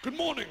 Good morning.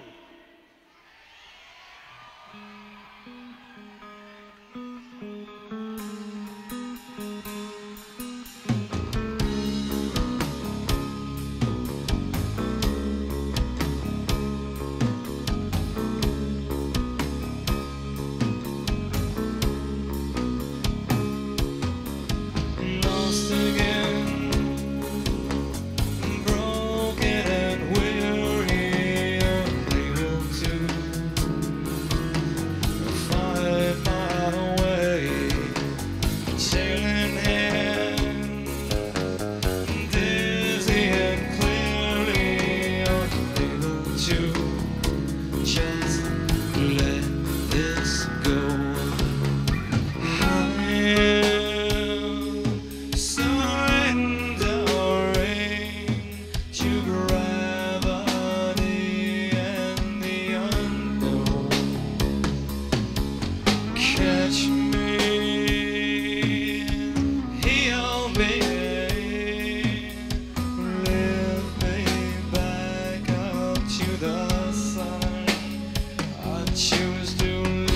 Choose to live.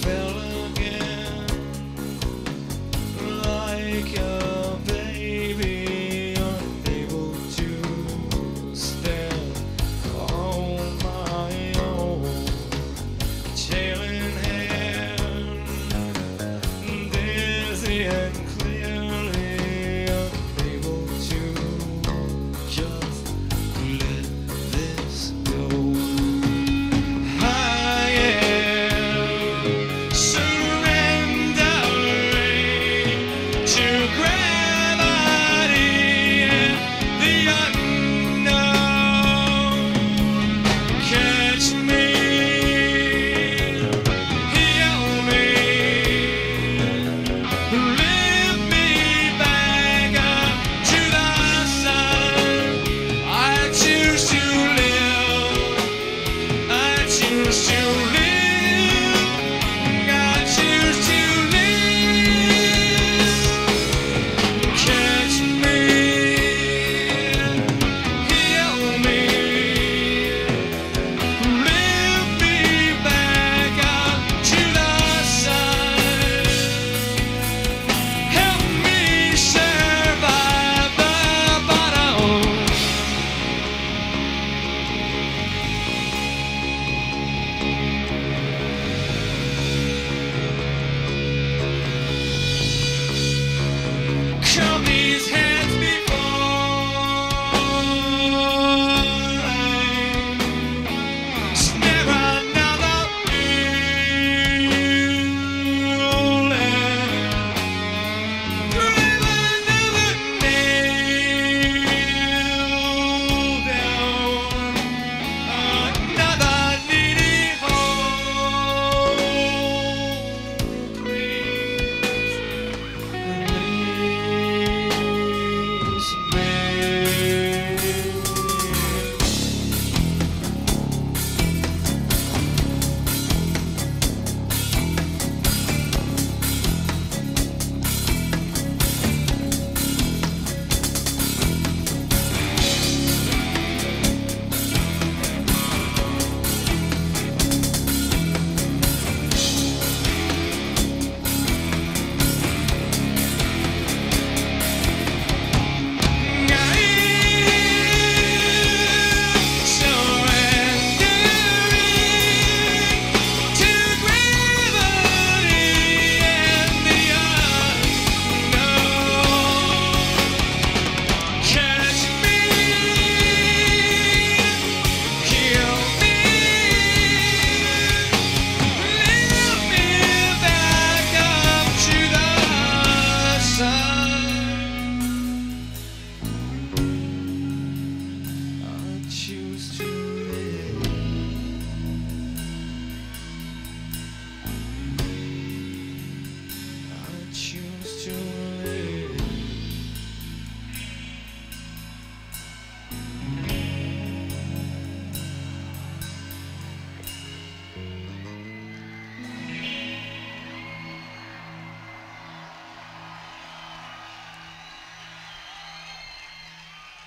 fell again like